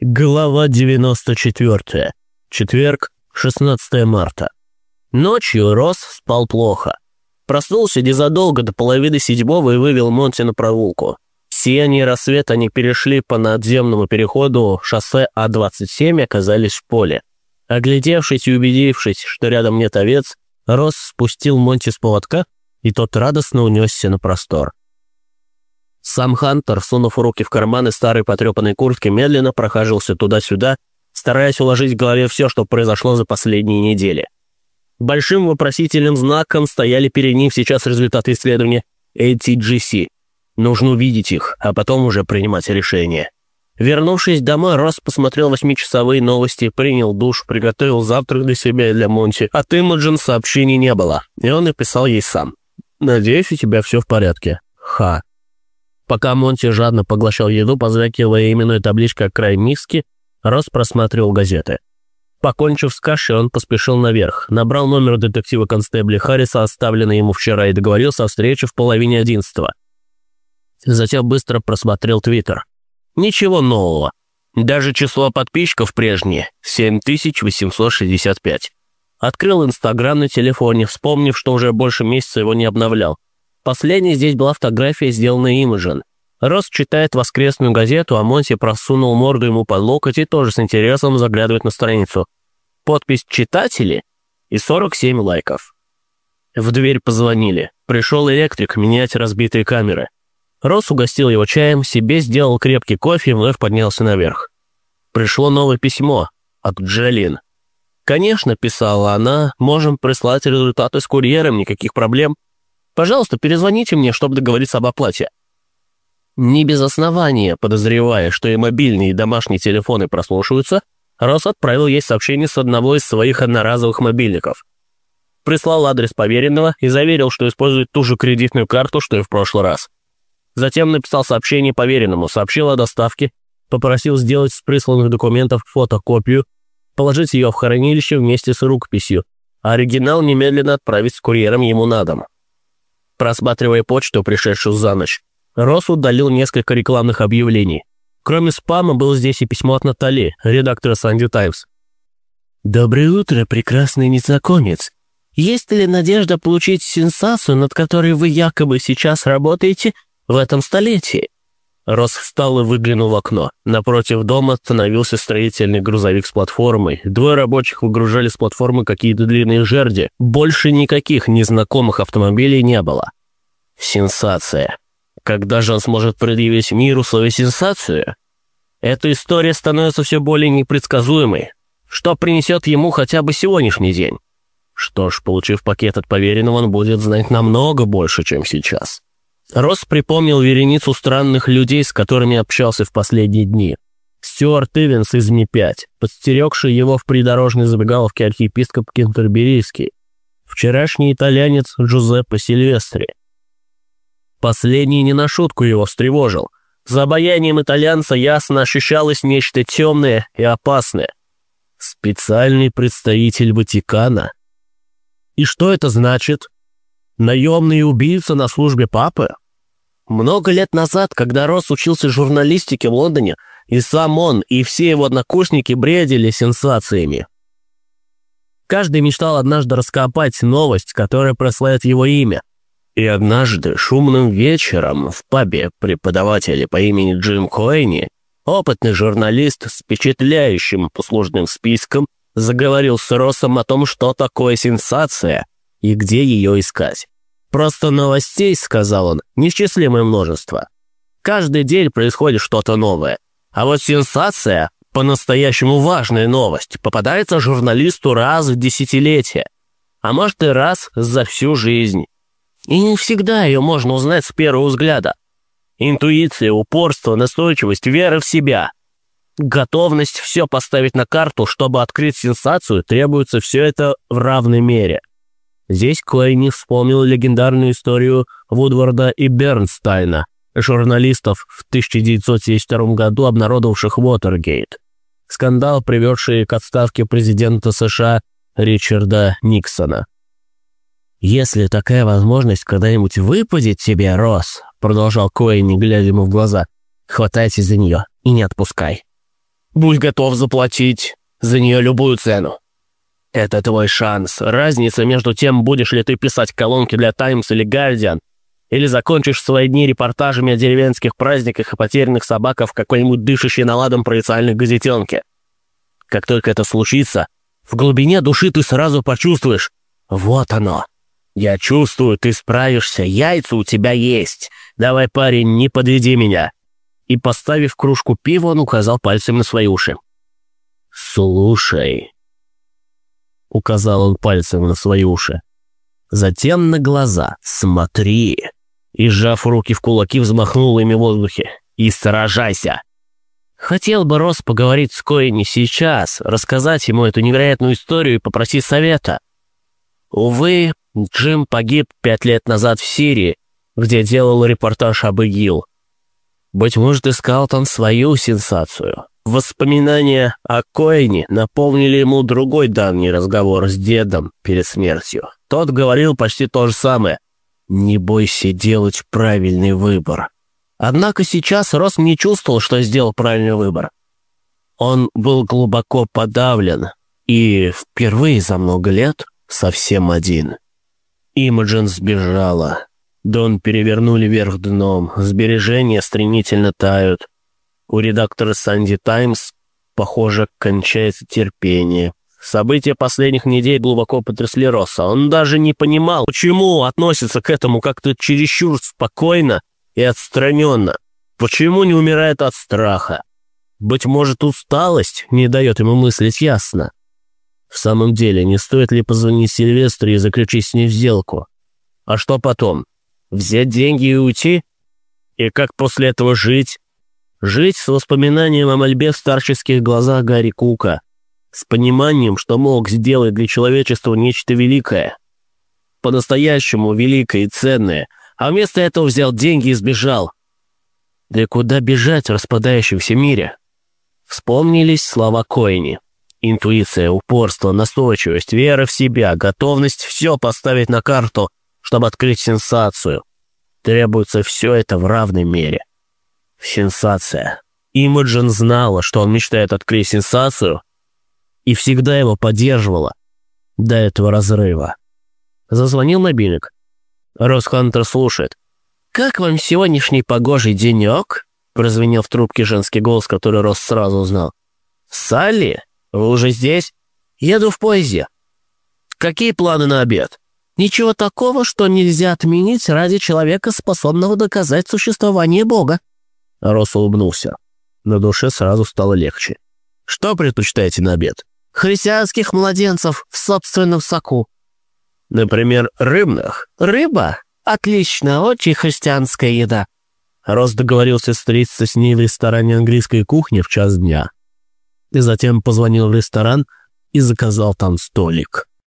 Глава 94. Четверг, 16 марта. Ночью Росс спал плохо. Проснулся незадолго до половины седьмого и вывел Монти на прогулку. В сиянии рассвета они перешли по надземному переходу шоссе А-27 и оказались в поле. Оглядевшись и убедившись, что рядом нет овец, Росс спустил Монти с поводка, и тот радостно унесся на простор. Сам Хантер, сунув руки в карманы старой потрепанной куртки, медленно прохаживался туда-сюда, стараясь уложить в голове все, что произошло за последние недели. Большим вопросительным знаком стояли перед ним сейчас результаты исследования ATGC. Нужно увидеть их, а потом уже принимать решение. Вернувшись домой, Росс посмотрел восьмичасовые новости, принял душ, приготовил завтрак для себя и для Монти. От Имаджин сообщений не было, и он написал ей сам. «Надеюсь, у тебя все в порядке. Ха». Пока Монти жадно поглощал еду, позвякивая именной табличкой край миски, Росс просматривал газеты. Покончив с кашей, он поспешил наверх, набрал номер детектива констебля Харриса, оставленный ему вчера, и договорился о встрече в половине одиннадцатого. Затем быстро просмотрел Твиттер. Ничего нового. Даже число подписчиков прежнее – 7865. Открыл Инстаграм на телефоне, вспомнив, что уже больше месяца его не обновлял. Последней здесь была фотография, сделанная Имаджин. Рос читает воскресную газету, а Монти просунул морду ему под локоть и тоже с интересом заглядывает на страницу. Подпись «Читатели» и 47 лайков. В дверь позвонили. Пришел электрик менять разбитые камеры. Рос угостил его чаем, себе сделал крепкий кофе и вновь поднялся наверх. Пришло новое письмо от Джалин. «Конечно», — писала она, — «можем прислать результаты с курьером, никаких проблем». Пожалуйста, перезвоните мне, чтобы договориться об оплате». Не без основания, подозревая, что и мобильные, и домашние телефоны прослушиваются, Рос отправил ей сообщение с одного из своих одноразовых мобильников. Прислал адрес поверенного и заверил, что использует ту же кредитную карту, что и в прошлый раз. Затем написал сообщение поверенному, сообщил о доставке, попросил сделать с присланных документов фотокопию, положить ее в хранилище вместе с рукописью, а оригинал немедленно отправить с курьером ему на дом. Просматривая почту, пришедшую за ночь, Росс удалил несколько рекламных объявлений. Кроме спама, было здесь и письмо от Натали, редактора «Санди Таймс». «Доброе утро, прекрасный незнакомец. Есть ли надежда получить сенсацию, над которой вы якобы сейчас работаете в этом столетии?» Рос встал и выглянул в окно. Напротив дома остановился строительный грузовик с платформой. Двое рабочих выгружали с платформы какие-то длинные жерди. Больше никаких незнакомых автомобилей не было. Сенсация. Когда же он сможет предъявить миру свою сенсацию? Эта история становится все более непредсказуемой. Что принесет ему хотя бы сегодняшний день? Что ж, получив пакет от поверенного, он будет знать намного больше, чем сейчас. Росс припомнил вереницу странных людей, с которыми общался в последние дни. Стюарт Ивенс из Ми-5, подстерегший его в придорожной забегаловке архиепископ Кентерберийский. Вчерашний итальянец Джузеппе Сильвестри. Последний не на шутку его встревожил. За обаянием итальянца ясно ощущалось нечто темное и опасное. Специальный представитель Ватикана. И что это значит? Наемный убийца на службе папы? Много лет назад, когда Росс учился журналистике в Лондоне, и сам он, и все его однокурсники бредили сенсациями. Каждый мечтал однажды раскопать новость, которая прославит его имя. И однажды шумным вечером в пабе преподавателя по имени Джим Коэни, опытный журналист с впечатляющим послужным списком, заговорил с Россом о том, что такое сенсация и где ее искать. «Просто новостей, — сказал он, — неисчислимое множество. Каждый день происходит что-то новое. А вот сенсация, по-настоящему важная новость, попадается журналисту раз в десятилетие, а может и раз за всю жизнь. И не всегда ее можно узнать с первого взгляда. Интуиция, упорство, настойчивость, вера в себя. Готовность все поставить на карту, чтобы открыть сенсацию, требуется все это в равной мере. Здесь Клейни вспомнил легендарную историю Вудварда и Бернстайна, журналистов в 1972 году обнародовавших Уотергейт. Скандал, приведший к отставке президента США Ричарда Никсона. «Если такая возможность когда-нибудь выпадет тебе, Росс», продолжал Клейни, глядя ему в глаза, «хватайся за нее и не отпускай». Будь готов заплатить за нее любую цену. Это твой шанс. Разница между тем, будешь ли ты писать колонки для «Таймс» или «Гардиан», или закончишь свои дни репортажами о деревенских праздниках и потерянных собаках в какой-нибудь дышащей наладом провинциальной газетенке. Как только это случится, в глубине души ты сразу почувствуешь «Вот оно! Я чувствую, ты справишься, яйца у тебя есть. Давай, парень, не подведи меня!» И, поставив кружку пива, он указал пальцем на свои уши. «Слушай», — указал он пальцем на свои уши. Затем на глаза. «Смотри!» И, сжав руки в кулаки, взмахнул ими в воздухе. «И сражайся!» Хотел бы Рос поговорить с Коини сейчас, рассказать ему эту невероятную историю и попросить совета. Увы, Джим погиб пять лет назад в Сирии, где делал репортаж об ИГИЛ. Быть может, искал там свою сенсацию. Воспоминания о Коине наполнили ему другой давний разговор с дедом перед смертью. Тот говорил почти то же самое. «Не бойся делать правильный выбор». Однако сейчас Рос не чувствовал, что сделал правильный выбор. Он был глубоко подавлен и впервые за много лет совсем один. Имаджин сбежала. Дон перевернули вверх дном, сбережения стремительно тают. У редактора «Санди Таймс», похоже, кончается терпение. События последних недель глубоко потрясли Росса. Он даже не понимал, почему относится к этому как-то чересчур спокойно и отстраненно. Почему не умирает от страха? Быть может, усталость не дает ему мыслить ясно. В самом деле, не стоит ли позвонить Сильвестре и заключить с ней сделку? А что потом? Взять деньги и уйти? И как после этого жить? Жить с воспоминанием о мольбе в старческих глазах Гарри Кука, с пониманием, что мог сделать для человечества нечто великое, по-настоящему великое и ценное, а вместо этого взял деньги и сбежал. Да и куда бежать в распадающемся мире? Вспомнились слова Коини. Интуиция, упорство, настойчивость, вера в себя, готовность все поставить на карту, чтобы открыть сенсацию. Требуется все это в равной мере. Сенсация. Имаджин знала, что он мечтает открыть сенсацию, и всегда его поддерживала до этого разрыва. Зазвонил мобильник. Росхантер слушает. «Как вам сегодняшний погожий денек?» прозвенел в трубке женский голос, который Рос сразу узнал. «Салли, вы уже здесь?» «Еду в поезде». «Какие планы на обед?» «Ничего такого, что нельзя отменить ради человека, способного доказать существование Бога». Рос улыбнулся. На душе сразу стало легче. «Что предпочитаете на обед?» «Христианских младенцев в собственном соку». «Например, рыбных?» «Рыба? Отлично, очень христианская еда». Рос договорился встретиться с ней в ресторане английской кухни в час дня. И затем позвонил в ресторан и заказал там столик.